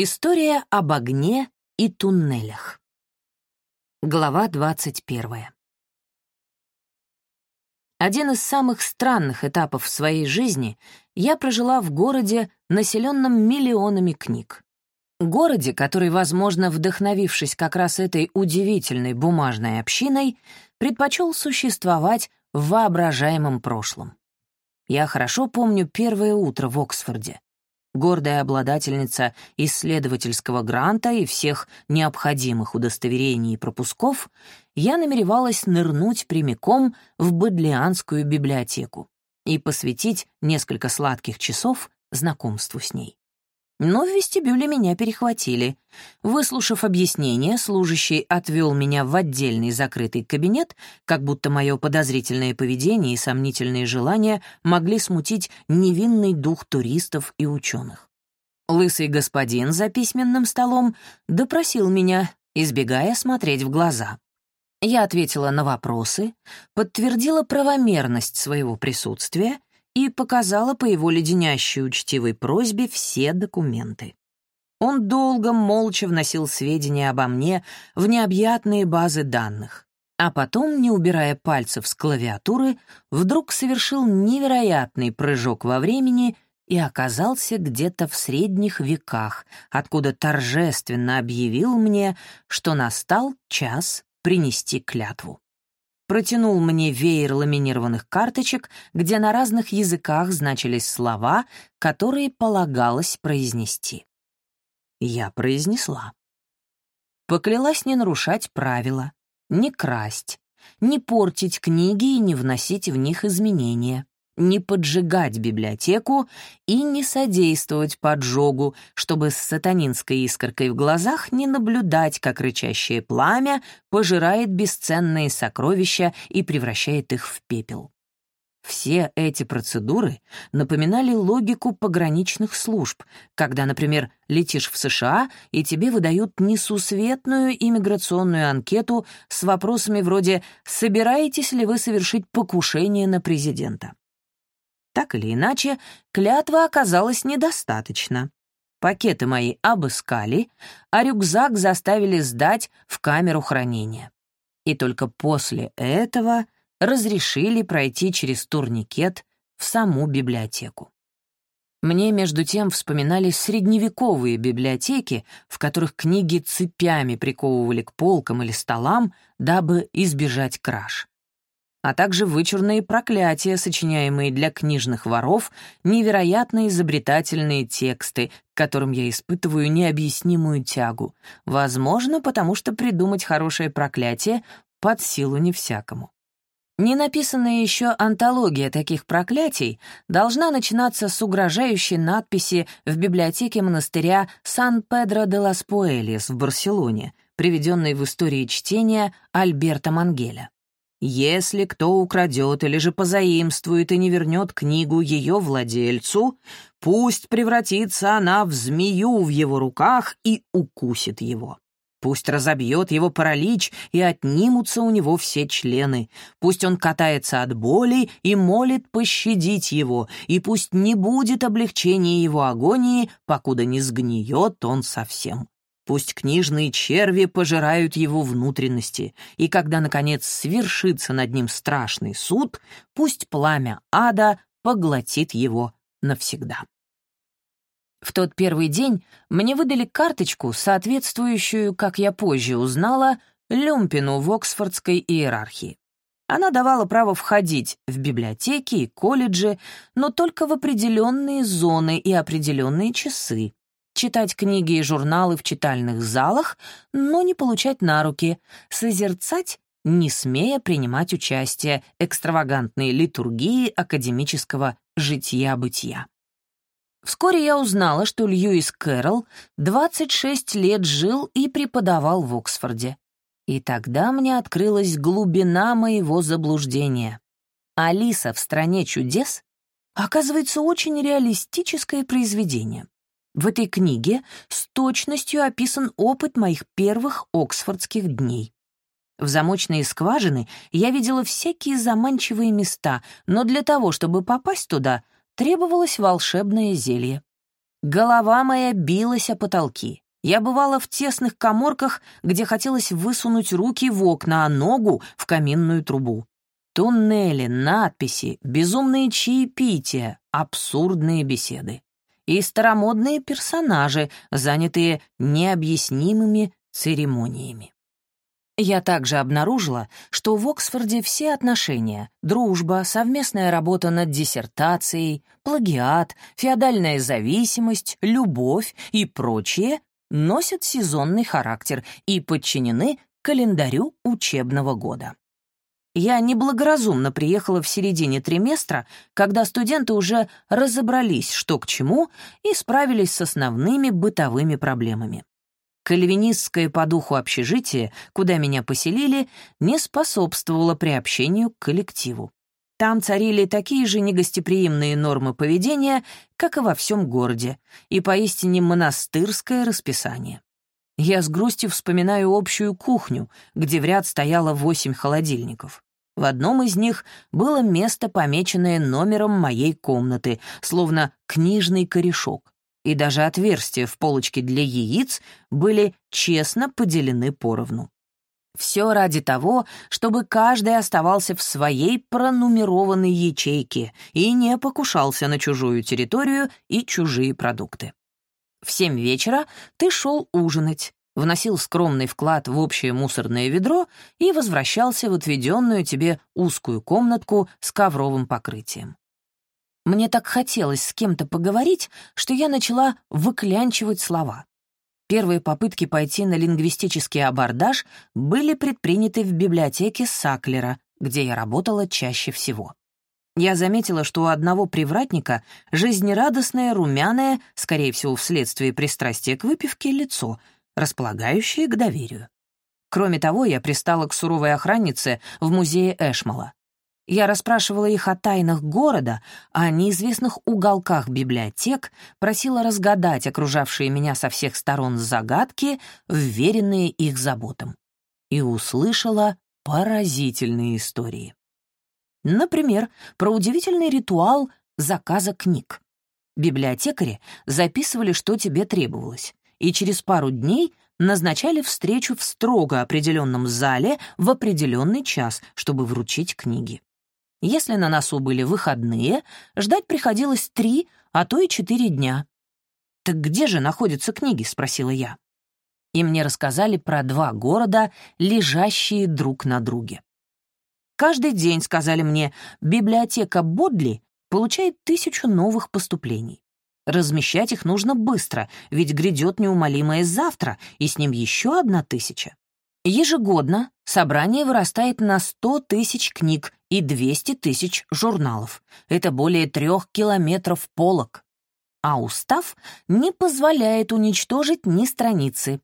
История об огне и туннелях. Глава 21. Один из самых странных этапов в своей жизни я прожила в городе, населенном миллионами книг. Городе, который, возможно, вдохновившись как раз этой удивительной бумажной общиной, предпочел существовать в воображаемом прошлом. Я хорошо помню первое утро в Оксфорде. Гордая обладательница исследовательского гранта и всех необходимых удостоверений и пропусков, я намеревалась нырнуть прямиком в Бодлианскую библиотеку и посвятить несколько сладких часов знакомству с ней. Но в вестибюле меня перехватили. Выслушав объяснение, служащий отвел меня в отдельный закрытый кабинет, как будто мое подозрительное поведение и сомнительные желания могли смутить невинный дух туристов и ученых. Лысый господин за письменным столом допросил меня, избегая смотреть в глаза. Я ответила на вопросы, подтвердила правомерность своего присутствия и показала по его леденящей учтивой просьбе все документы. Он долго, молча вносил сведения обо мне в необъятные базы данных, а потом, не убирая пальцев с клавиатуры, вдруг совершил невероятный прыжок во времени и оказался где-то в средних веках, откуда торжественно объявил мне, что настал час принести клятву протянул мне веер ламинированных карточек, где на разных языках значились слова, которые полагалось произнести. Я произнесла. Поклялась не нарушать правила, не красть, не портить книги и не вносить в них изменения не поджигать библиотеку и не содействовать поджогу, чтобы с сатанинской искоркой в глазах не наблюдать, как рычащее пламя пожирает бесценные сокровища и превращает их в пепел. Все эти процедуры напоминали логику пограничных служб, когда, например, летишь в США, и тебе выдают несусветную иммиграционную анкету с вопросами вроде «Собираетесь ли вы совершить покушение на президента?». Так или иначе, клятва оказалась недостаточно. Пакеты мои обыскали, а рюкзак заставили сдать в камеру хранения. И только после этого разрешили пройти через турникет в саму библиотеку. Мне, между тем, вспоминались средневековые библиотеки, в которых книги цепями приковывали к полкам или столам, дабы избежать краж а также вычурные проклятия, сочиняемые для книжных воров, невероятно изобретательные тексты, к которым я испытываю необъяснимую тягу, возможно, потому что придумать хорошее проклятие под силу не всякому. Ненаписанная еще антология таких проклятий должна начинаться с угрожающей надписи в библиотеке монастыря Сан-Педро де лас Пуэльес в Барселоне, приведенной в истории чтения Альберта Мангеля. Если кто украдет или же позаимствует и не вернет книгу ее владельцу, пусть превратится она в змею в его руках и укусит его. Пусть разобьет его паралич и отнимутся у него все члены. Пусть он катается от боли и молит пощадить его, и пусть не будет облегчения его агонии, покуда не сгниет он совсем. Пусть книжные черви пожирают его внутренности, и когда, наконец, свершится над ним страшный суд, пусть пламя ада поглотит его навсегда. В тот первый день мне выдали карточку, соответствующую, как я позже узнала, люмпину в Оксфордской иерархии. Она давала право входить в библиотеки и колледжи, но только в определенные зоны и определенные часы, читать книги и журналы в читальных залах, но не получать на руки, созерцать, не смея принимать участие экстравагантной литургии академического житья-бытия. Вскоре я узнала, что Льюис Кэрролл 26 лет жил и преподавал в Оксфорде. И тогда мне открылась глубина моего заблуждения. «Алиса в стране чудес» оказывается очень реалистическое произведение. В этой книге с точностью описан опыт моих первых оксфордских дней. В замочные скважины я видела всякие заманчивые места, но для того, чтобы попасть туда, требовалось волшебное зелье. Голова моя билась о потолки. Я бывала в тесных коморках, где хотелось высунуть руки в окна, а ногу — в каминную трубу. Туннели, надписи, безумные чаепития, абсурдные беседы. И старомодные персонажи, занятые необъяснимыми церемониями. Я также обнаружила, что в Оксфорде все отношения — дружба, совместная работа над диссертацией, плагиат, феодальная зависимость, любовь и прочее — носят сезонный характер и подчинены календарю учебного года. Я неблагоразумно приехала в середине триместра, когда студенты уже разобрались, что к чему, и справились с основными бытовыми проблемами. Кальвинистское по духу общежитие, куда меня поселили, не способствовало приобщению к коллективу. Там царили такие же негостеприимные нормы поведения, как и во всем городе, и поистине монастырское расписание. Я с грустью вспоминаю общую кухню, где в ряд стояло восемь холодильников. В одном из них было место, помеченное номером моей комнаты, словно книжный корешок и даже отверстия в полочке для яиц были честно поделены поровну. Все ради того, чтобы каждый оставался в своей пронумерованной ячейке и не покушался на чужую территорию и чужие продукты. В семь вечера ты шел ужинать, вносил скромный вклад в общее мусорное ведро и возвращался в отведенную тебе узкую комнатку с ковровым покрытием. Мне так хотелось с кем-то поговорить, что я начала выклянчивать слова. Первые попытки пойти на лингвистический абордаж были предприняты в библиотеке Саклера, где я работала чаще всего. Я заметила, что у одного привратника жизнерадостное, румяное, скорее всего, вследствие пристрастия к выпивке, лицо, располагающее к доверию. Кроме того, я пристала к суровой охраннице в музее Эшмала. Я расспрашивала их о тайнах города, о неизвестных уголках библиотек, просила разгадать окружавшие меня со всех сторон загадки, вверенные их заботам. И услышала поразительные истории. Например, про удивительный ритуал заказа книг. Библиотекари записывали, что тебе требовалось, и через пару дней назначали встречу в строго определенном зале в определенный час, чтобы вручить книги. Если на носу были выходные, ждать приходилось три, а то и четыре дня. «Так где же находятся книги?» — спросила я. И мне рассказали про два города, лежащие друг на друге. Каждый день, сказали мне, библиотека Бодли получает тысячу новых поступлений. Размещать их нужно быстро, ведь грядет неумолимое завтра, и с ним еще одна тысяча. Ежегодно собрание вырастает на 100 тысяч книг и 200 тысяч журналов. Это более трех километров полок. А устав не позволяет уничтожить ни страницы.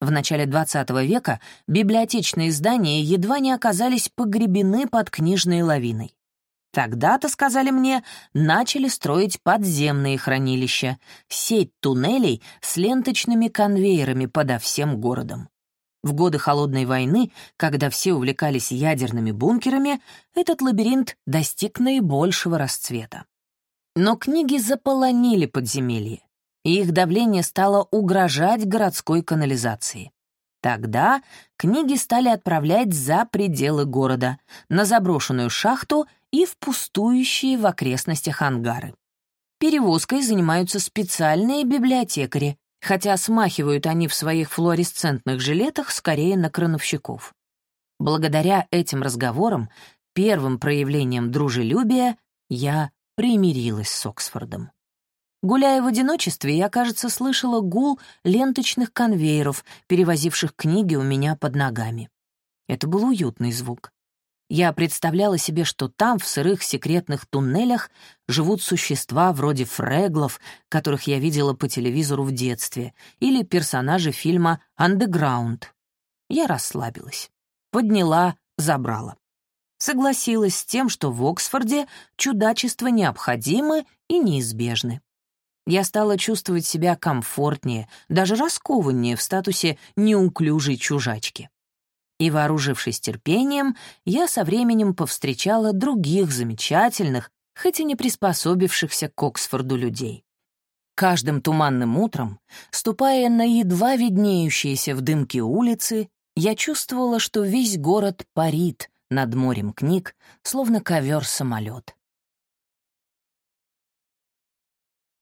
В начале XX века библиотечные здания едва не оказались погребены под книжной лавиной. Тогда-то, сказали мне, начали строить подземные хранилища, сеть туннелей с ленточными конвейерами подо всем городом. В годы Холодной войны, когда все увлекались ядерными бункерами, этот лабиринт достиг наибольшего расцвета. Но книги заполонили подземелье, и их давление стало угрожать городской канализации. Тогда книги стали отправлять за пределы города, на заброшенную шахту и в пустующие в окрестностях ангары. Перевозкой занимаются специальные библиотекари, хотя смахивают они в своих флуоресцентных жилетах скорее на крановщиков. Благодаря этим разговорам, первым проявлением дружелюбия, я примирилась с Оксфордом. Гуляя в одиночестве, я, кажется, слышала гул ленточных конвейеров, перевозивших книги у меня под ногами. Это был уютный звук. Я представляла себе, что там, в сырых секретных туннелях, живут существа вроде фреглов, которых я видела по телевизору в детстве, или персонажи фильма «Андеграунд». Я расслабилась. Подняла, забрала. Согласилась с тем, что в Оксфорде чудачества необходимы и неизбежны. Я стала чувствовать себя комфортнее, даже раскованнее в статусе неуклюжей чужачки. И, вооружившись терпением, я со временем повстречала других замечательных, хоть и не приспособившихся к Оксфорду людей. Каждым туманным утром, ступая на едва виднеющиеся в дымке улицы, я чувствовала, что весь город парит над морем книг, словно ковер-самолет.